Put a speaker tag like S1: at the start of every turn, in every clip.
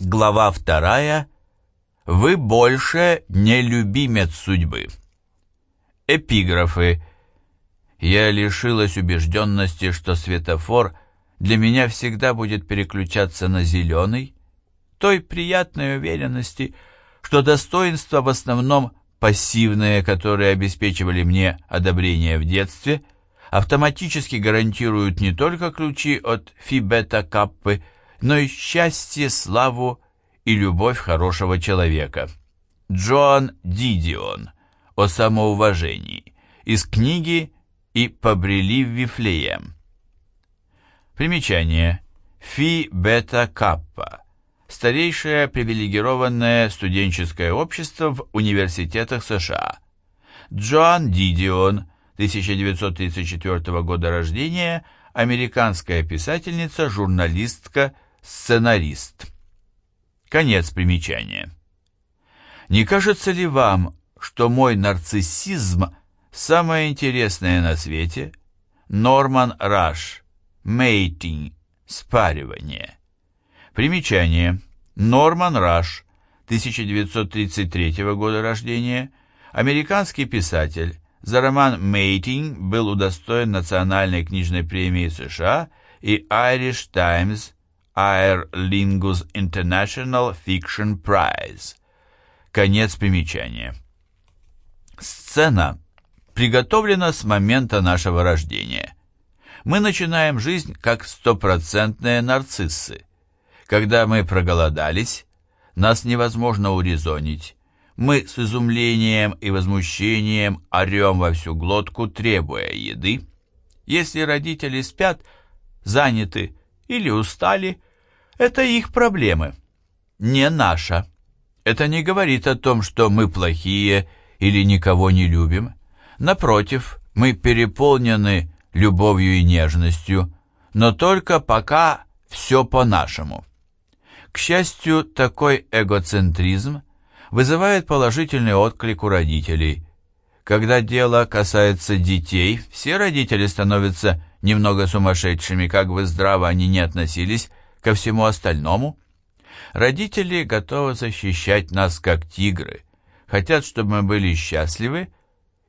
S1: Глава вторая. Вы больше не любимец судьбы. Эпиграфы. Я лишилась убежденности, что светофор для меня всегда будет переключаться на зеленый, той приятной уверенности, что достоинства в основном пассивные, которые обеспечивали мне одобрение в детстве, автоматически гарантируют не только ключи от фи-бета-каппы, но и счастье, славу и любовь хорошего человека. Джоан Дидион о самоуважении из книги «И побрели в Вифлеем». Примечание. Фи Бета Каппа. Старейшее привилегированное студенческое общество в университетах США. Джоан Дидион, 1934 года рождения, американская писательница, журналистка, Сценарист. Конец примечания. Не кажется ли вам, что мой нарциссизм самое интересное на свете? Норман Раш. Мейтинг. Спаривание. Примечание. Норман Раш. 1933 года рождения. Американский писатель. За роман «Мейтинг» был удостоен Национальной книжной премии США и Irish Times Aer Lingus International Fiction Prize. Конец примечания. Сцена приготовлена с момента нашего рождения. Мы начинаем жизнь как стопроцентные нарциссы. Когда мы проголодались, нас невозможно урезонить. Мы с изумлением и возмущением орем во всю глотку, требуя еды. Если родители спят, заняты или устали, это их проблемы, не наша. Это не говорит о том, что мы плохие или никого не любим. Напротив, мы переполнены любовью и нежностью, но только пока все по-нашему. К счастью, такой эгоцентризм вызывает положительный отклик у родителей. Когда дело касается детей, все родители становятся немного сумасшедшими, как бы здраво они ни относились ко всему остальному. Родители готовы защищать нас как тигры, хотят, чтобы мы были счастливы,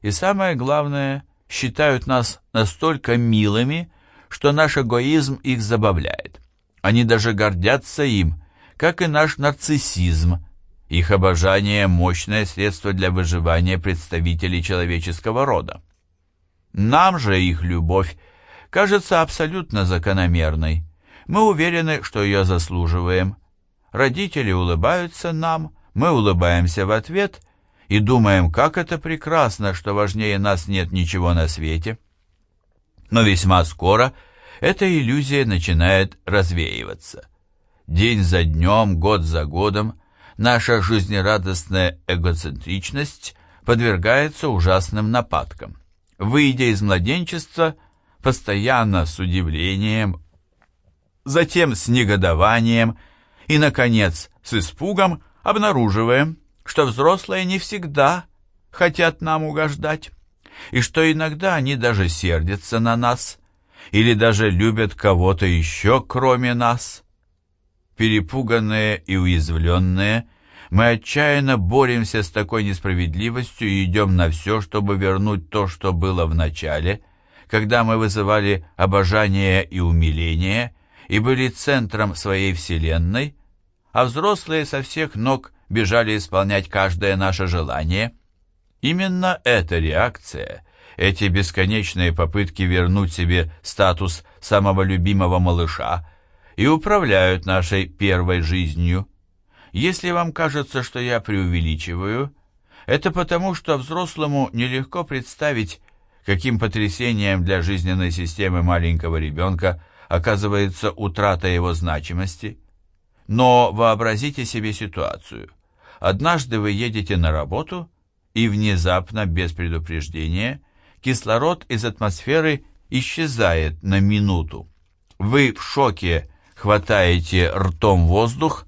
S1: и самое главное, считают нас настолько милыми, что наш эгоизм их забавляет. Они даже гордятся им, как и наш нарциссизм. Их обожание – мощное средство для выживания представителей человеческого рода. Нам же их любовь кажется абсолютно закономерной. Мы уверены, что ее заслуживаем. Родители улыбаются нам, мы улыбаемся в ответ и думаем, как это прекрасно, что важнее нас нет ничего на свете. Но весьма скоро эта иллюзия начинает развеиваться. День за днем, год за годом наша жизнерадостная эгоцентричность подвергается ужасным нападкам. Выйдя из младенчества, постоянно с удивлением затем с негодованием и, наконец, с испугом обнаруживаем, что взрослые не всегда хотят нам угождать, и что иногда они даже сердятся на нас или даже любят кого-то еще, кроме нас. Перепуганные и уязвленные, мы отчаянно боремся с такой несправедливостью и идем на все, чтобы вернуть то, что было в начале, когда мы вызывали обожание и умиление, и были центром своей вселенной, а взрослые со всех ног бежали исполнять каждое наше желание. Именно эта реакция, эти бесконечные попытки вернуть себе статус самого любимого малыша и управляют нашей первой жизнью. Если вам кажется, что я преувеличиваю, это потому, что взрослому нелегко представить, каким потрясением для жизненной системы маленького ребенка оказывается утрата его значимости. Но вообразите себе ситуацию. Однажды вы едете на работу, и внезапно, без предупреждения, кислород из атмосферы исчезает на минуту. Вы в шоке хватаете ртом воздух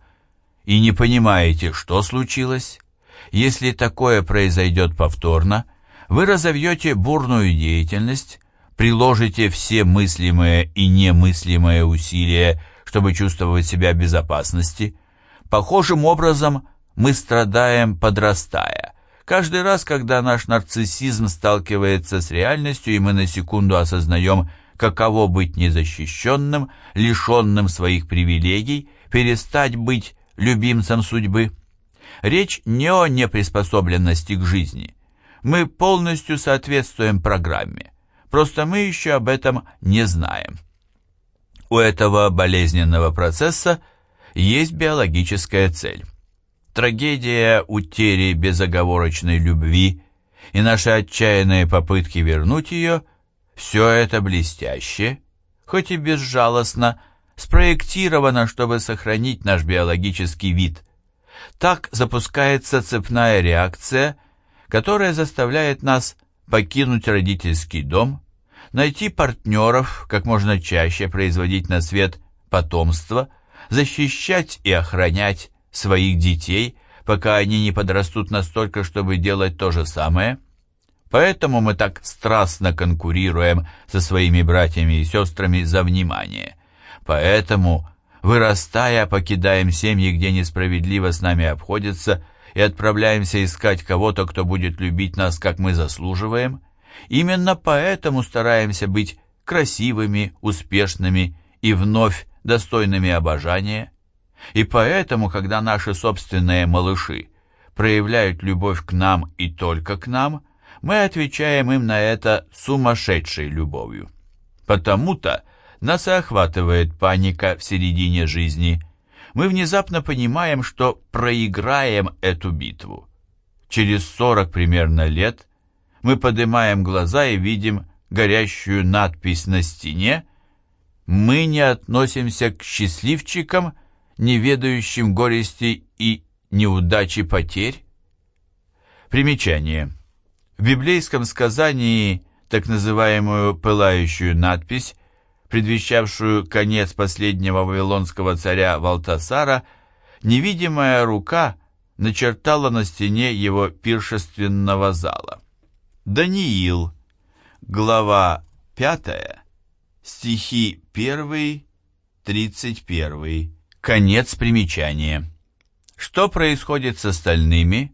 S1: и не понимаете, что случилось. Если такое произойдет повторно, вы разовьете бурную деятельность, приложите все мыслимые и немыслимые усилия, чтобы чувствовать себя в безопасности, Похожим образом мы страдаем, подрастая. Каждый раз, когда наш нарциссизм сталкивается с реальностью, и мы на секунду осознаем, каково быть незащищенным, лишенным своих привилегий, перестать быть любимцем судьбы. Речь не о неприспособленности к жизни. Мы полностью соответствуем программе. Просто мы еще об этом не знаем. У этого болезненного процесса есть биологическая цель. Трагедия утери безоговорочной любви и наши отчаянные попытки вернуть ее – все это блестяще, хоть и безжалостно, спроектировано, чтобы сохранить наш биологический вид. Так запускается цепная реакция, которая заставляет нас покинуть родительский дом, найти партнеров, как можно чаще производить на свет потомство, защищать и охранять своих детей, пока они не подрастут настолько, чтобы делать то же самое – Поэтому мы так страстно конкурируем со своими братьями и сестрами за внимание. Поэтому, вырастая, покидаем семьи, где несправедливо с нами обходятся, и отправляемся искать кого-то, кто будет любить нас, как мы заслуживаем. Именно поэтому стараемся быть красивыми, успешными и вновь достойными обожания. И поэтому, когда наши собственные малыши проявляют любовь к нам и только к нам – мы отвечаем им на это сумасшедшей любовью. Потому-то нас и охватывает паника в середине жизни. Мы внезапно понимаем, что проиграем эту битву. Через сорок примерно лет мы поднимаем глаза и видим горящую надпись на стене «Мы не относимся к счастливчикам, не ведающим горести и неудачи потерь». Примечание. В библейском сказании так называемую «пылающую надпись», предвещавшую конец последнего вавилонского царя Валтасара, невидимая рука начертала на стене его пиршественного зала. Даниил, глава 5, стихи 1, 31, конец примечания. Что происходит с остальными,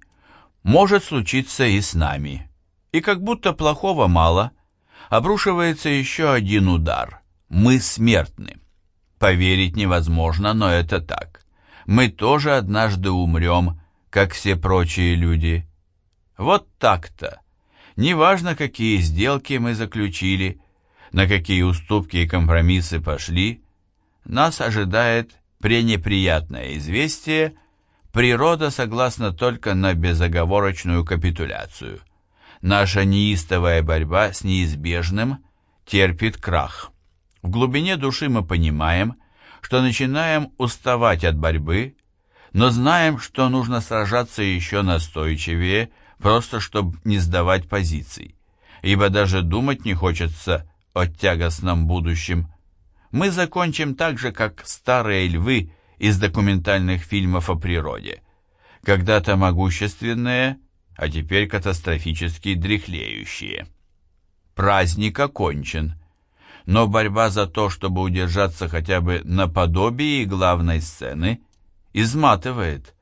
S1: может случиться и с нами и как будто плохого мало, обрушивается еще один удар. Мы смертны. Поверить невозможно, но это так. Мы тоже однажды умрем, как все прочие люди. Вот так-то. Неважно, какие сделки мы заключили, на какие уступки и компромиссы пошли, нас ожидает пренеприятное известие, природа согласна только на безоговорочную капитуляцию. Наша неистовая борьба с неизбежным терпит крах. В глубине души мы понимаем, что начинаем уставать от борьбы, но знаем, что нужно сражаться еще настойчивее, просто чтобы не сдавать позиций, ибо даже думать не хочется о тягостном будущем. Мы закончим так же, как старые львы из документальных фильмов о природе. Когда-то могущественные – а теперь катастрофически дряхлеющие. Праздник окончен, но борьба за то, чтобы удержаться хотя бы наподобие главной сцены, изматывает.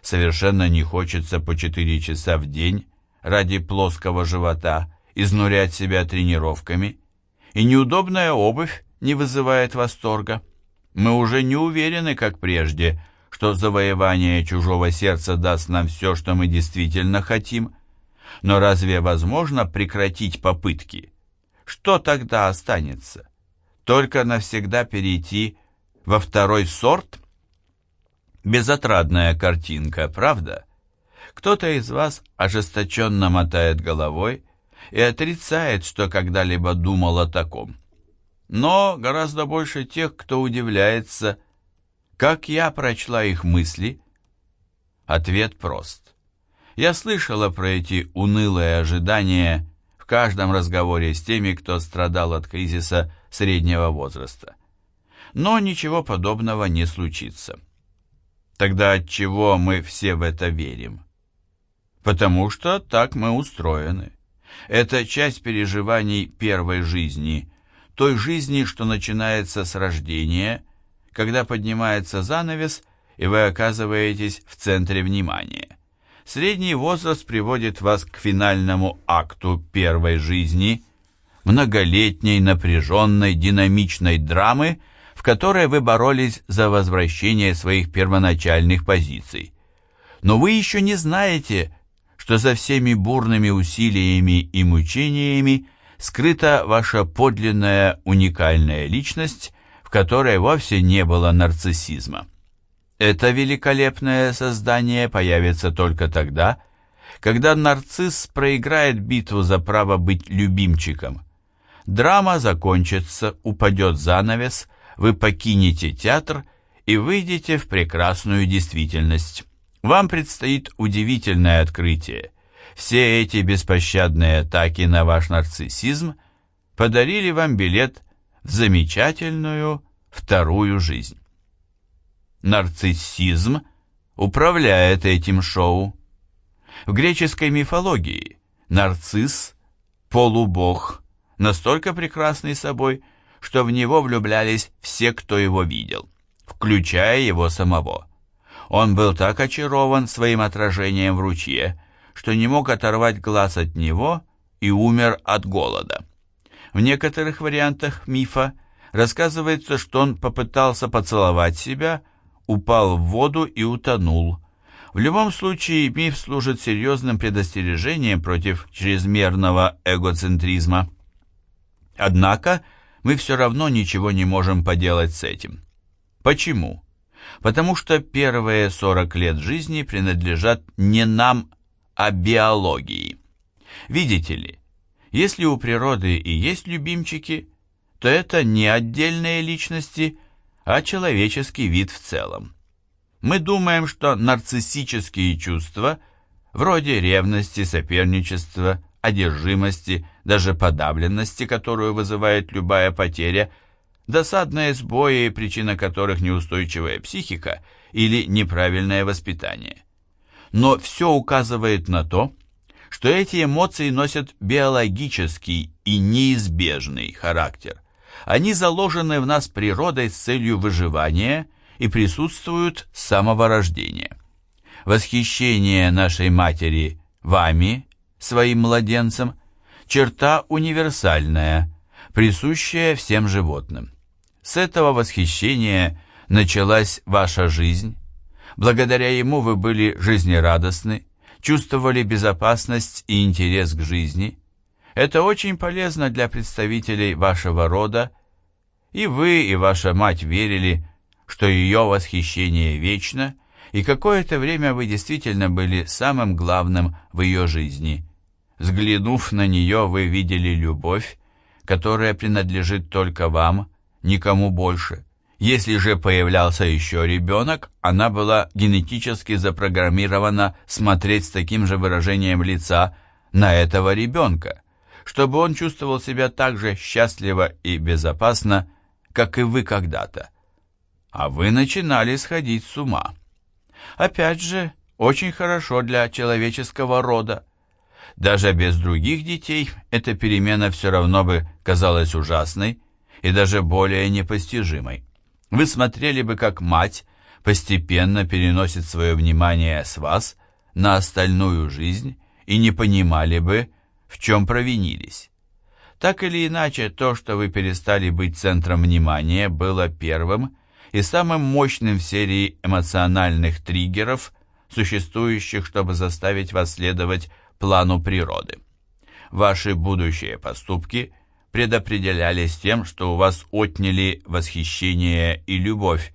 S1: Совершенно не хочется по четыре часа в день ради плоского живота изнурять себя тренировками, и неудобная обувь не вызывает восторга. Мы уже не уверены, как прежде, что завоевание чужого сердца даст нам все, что мы действительно хотим. Но разве возможно прекратить попытки? Что тогда останется? Только навсегда перейти во второй сорт? Безотрадная картинка, правда? Кто-то из вас ожесточенно мотает головой и отрицает, что когда-либо думал о таком. Но гораздо больше тех, кто удивляется – как я прочла их мысли? Ответ прост. Я слышала про эти унылые ожидания каждом разговоре с теми, кто страдал от кризиса среднего возраста. Но ничего подобного не случится. Тогда от чего мы все в это верим? Потому что так мы устроены. Это часть переживаний первой жизни, той жизни, что начинается с рождения – когда поднимается занавес, и вы оказываетесь в центре внимания. Средний возраст приводит вас к финальному акту первой жизни, многолетней, напряженной, динамичной драмы, в которой вы боролись за возвращение своих первоначальных позиций. Но вы еще не знаете, что за всеми бурными усилиями и мучениями скрыта ваша подлинная уникальная личность, в которой вовсе не было нарциссизма. Это великолепное создание появится только тогда, когда нарцисс проиграет битву за право быть любимчиком. Драма закончится, упадет занавес, вы покинете театр и выйдете в прекрасную действительность. Вам предстоит удивительное открытие. Все эти беспощадные атаки на ваш нарциссизм подарили вам билет в замечательную вторую жизнь. Нарциссизм управляет этим шоу. В греческой мифологии нарцисс, полубог, настолько прекрасный собой, что в него влюблялись все, кто его видел, включая его самого. Он был так очарован своим отражением в ручье, что не мог оторвать глаз от него и умер от голода. В некоторых вариантах мифа рассказывается, что он попытался поцеловать себя, упал в воду и утонул. В любом случае, миф служит серьезным предостережением против чрезмерного эгоцентризма. Однако, мы все равно ничего не можем поделать с этим. Почему? потому что первые 40 лет жизни принадлежат не нам, а биологии. Видите ли, если у природы и есть любимчики, то это не отдельные личности, а человеческий вид в целом. Мы думаем, что нарциссические чувства, вроде ревности, соперничества, одержимости, даже подавленности, которую вызывает любая потеря – досадные сбои, причина которых неустойчивая психика или неправильное воспитание. Но все указывает на то, что эти эмоции носят биологический и неизбежный характер. Они заложены в нас природой с целью выживания и присутствуют с самого рождения. Восхищение нашей матери вами, своим младенцем, черта универсальная, присущая всем животным. С этого восхищения началась ваша жизнь. Благодаря ему вы были жизнерадостны, чувствовали безопасность и интерес к жизни. Это очень полезно для представителей вашего рода, и вы, и ваша мать верили, что ее восхищение вечно, и какое-то время вы действительно были самым главным в ее жизни. Взглянув на нее, вы видели любовь, которая принадлежит только вам, никому больше. Если же появлялся еще ребенок, она была генетически запрограммирована смотреть с таким же выражением лица на этого ребенка, чтобы он чувствовал себя так же счастливо и безопасно, как и вы когда-то. А вы начинали сходить с ума. Опять же, очень хорошо для человеческого рода. Даже без других детей эта перемена все равно бы казалась ужасной и даже более непостижимой. Вы смотрели бы, как мать постепенно переносит свое внимание с вас на остальную жизнь и не понимали бы, в чем провинились. Так или иначе, то, что вы перестали быть центром внимания, было первым и самым мощным в серии эмоциональных триггеров, существующих, чтобы заставить вас следовать плану природы. Ваши будущие поступки предопределялись тем, что у вас отняли восхищение и любовь,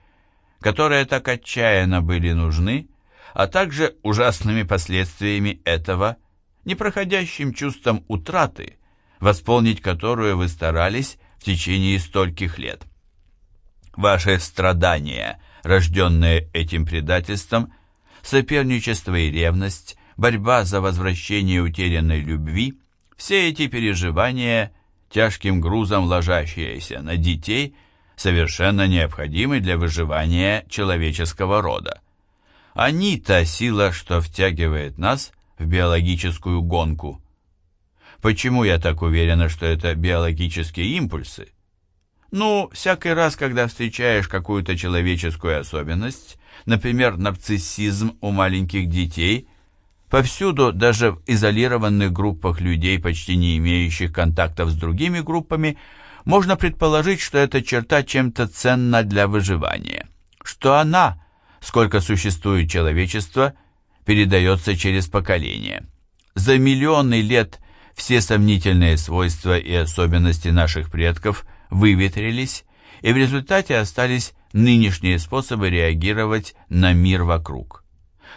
S1: которые так отчаянно были нужны, а также ужасными последствиями этого, непроходящим чувством утраты, восполнить которую вы старались в течение стольких лет. Ваши страдания, рожденные этим предательством, соперничество и ревность, борьба за возвращение утерянной любви, все эти переживания, тяжким грузом ложащиеся на детей, совершенно необходимы для выживания человеческого рода. Они та сила, что втягивает нас в биологическую гонку. Почему я так уверена, что это биологические импульсы? Ну, всякий раз, когда встречаешь какую-то человеческую особенность, например, нарциссизм у маленьких детей, повсюду, даже в изолированных группах людей, почти не имеющих контактов с другими группами, можно предположить, что эта черта чем-то ценна для выживания, что она, сколько существует человечество, передается через поколения. За миллионы лет все сомнительные свойства и особенности наших предков выветрились, и в результате остались нынешние способы реагировать на мир вокруг.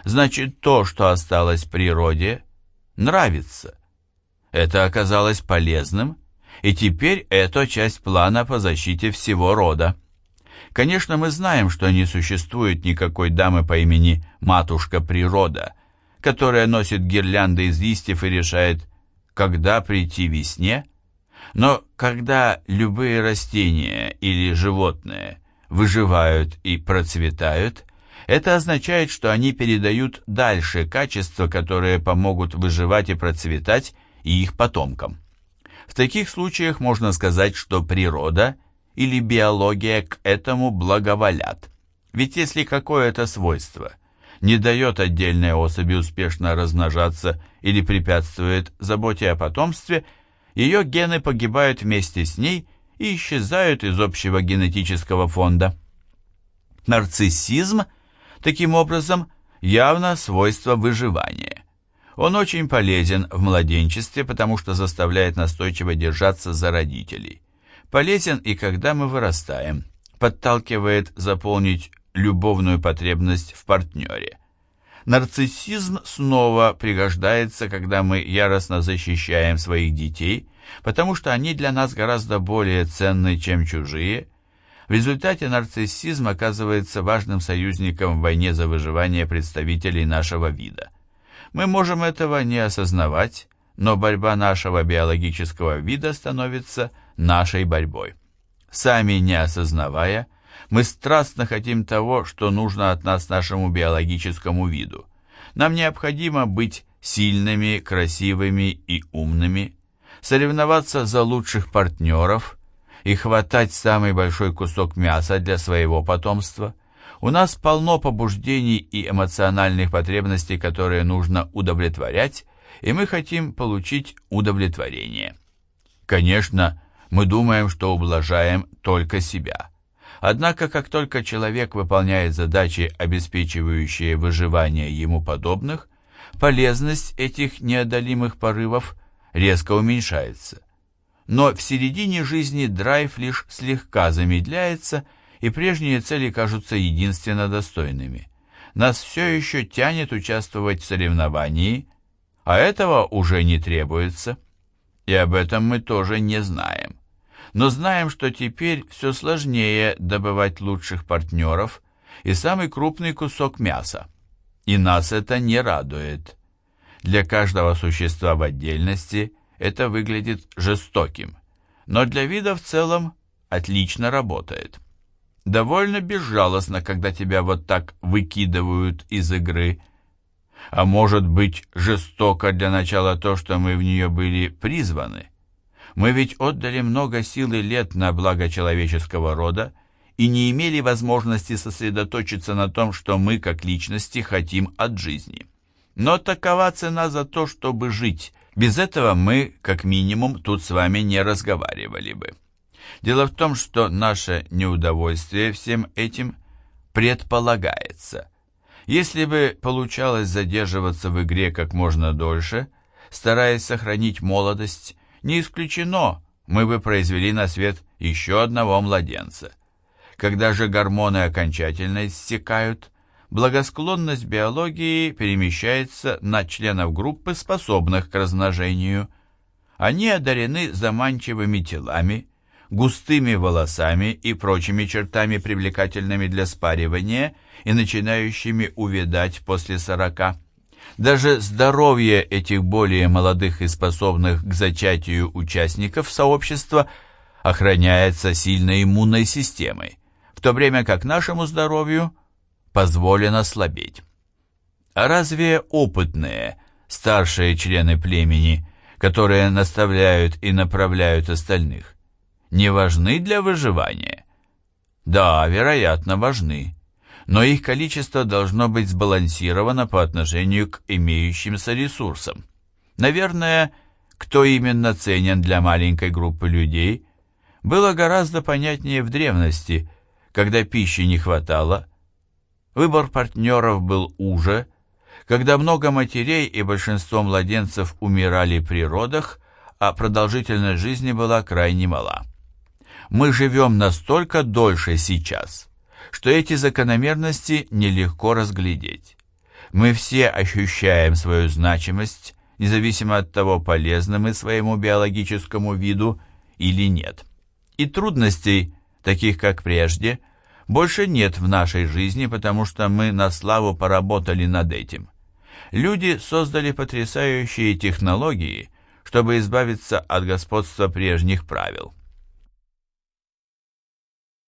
S1: Значит, то, что осталось природе, нравится. Это оказалось полезным, и теперь это часть плана по защите всего рода. Конечно, мы знаем, что не существует никакой дамы по имени Матушка Природа, которая носит гирлянды из листьев и решает, когда прийти весне, но когда любые растения или животные выживают и процветают, это означает, что они передают дальше качества, которые помогут выживать и процветать и их потомкам. В таких случаях можно сказать, что природа или биология к этому благоволят. Ведь если какое-то свойство не дает отдельной особи успешно размножаться или препятствует заботе о потомстве, ее гены погибают вместе с ней и исчезают из общего генетического фонда. Нарциссизм, таким образом, явно свойство выживания. Он очень полезен в младенчестве, потому что заставляет настойчиво держаться за родителей. Полезен и когда мы вырастаем, подталкивает заполнить любовную потребность в партнере. Нарциссизм снова пригождается, когда мы яростно защищаем своих детей, потому что они для нас гораздо более ценны, чем чужие. В результате нарциссизм оказывается важным союзником в войне за выживание представителей нашего вида. Мы можем этого не осознавать, но борьба нашего биологического вида становится нашей борьбой. Сами не осознавая, мы страстно хотим того, что нужно от нас нашему биологическому виду. Нам необходимо быть сильными, красивыми и умными, соревноваться за лучших партнеров и хватать самый большой кусок мяса для своего потомства. У нас полно побуждений и эмоциональных потребностей, которые нужно удовлетворять, и мы хотим получить удовлетворение. Конечно, мы думаем, что ублажаем только себя. Однако, как только человек выполняет задачи, обеспечивающие выживание ему подобных, полезность этих неодолимых порывов резко уменьшается. Но в середине жизни драйв лишь слегка замедляется – и прежние цели кажутся единственно достойными. Нас все еще тянет участвовать в соревновании, а этого уже не требуется. И об этом мы тоже не знаем. Но знаем, что теперь все сложнее добывать лучших партнеров и самый крупный кусок мяса. И нас это не радует. Для каждого существа в отдельности это выглядит жестоким, но для вида в целом отлично работает довольно безжалостно, когда тебя вот так выкидывают из игры. А может быть, жестоко для начала то, что мы в нее были призваны. Мы ведь отдали много сил и лет на благо человеческого рода и не имели возможности сосредоточиться на том, что мы, как личности, хотим от жизни. Но такова цена за то, чтобы жить. Без этого мы, как минимум, тут с вами не разговаривали бы. Дело в том, что наше неудовольствие всем этим предполагается. Если бы получалось задерживаться в игре как можно дольше, стараясь сохранить молодость, не исключено, мы бы произвели на свет еще одного младенца. Когда же гормоны окончательно иссякают, благосклонность биологии перемещается на членов группы, способных к размножению. Они одарены заманчивыми телами, густыми волосами и прочими чертами, привлекательными для спаривания и начинающими увядать после сорока. Даже здоровье этих более молодых и способных к зачатию участников сообщества охраняется сильной иммунной системой, в то время как нашему здоровью позволено слабеть. А разве опытные, старшие члены племени, которые наставляют и направляют остальных, не важны для выживания? Да, вероятно, важны. Но их количество должно быть сбалансировано по отношению к имеющимся ресурсам. Наверное, кто именно ценен для маленькой группы людей, было гораздо понятнее в древности, когда пищи не хватало, выбор партнеров был уже, когда много матерей и большинство младенцев умирали при родах, а продолжительность жизни была крайне мала. Мы живем настолько дольше сейчас, что эти закономерности нелегко разглядеть. Мы все ощущаем свою значимость, независимо от того, полезны мы своему биологическому виду или нет. И трудностей, таких как прежде, больше нет в нашей жизни, потому что мы на славу поработали над этим. Люди создали потрясающие технологии, чтобы избавиться от господства прежних правил.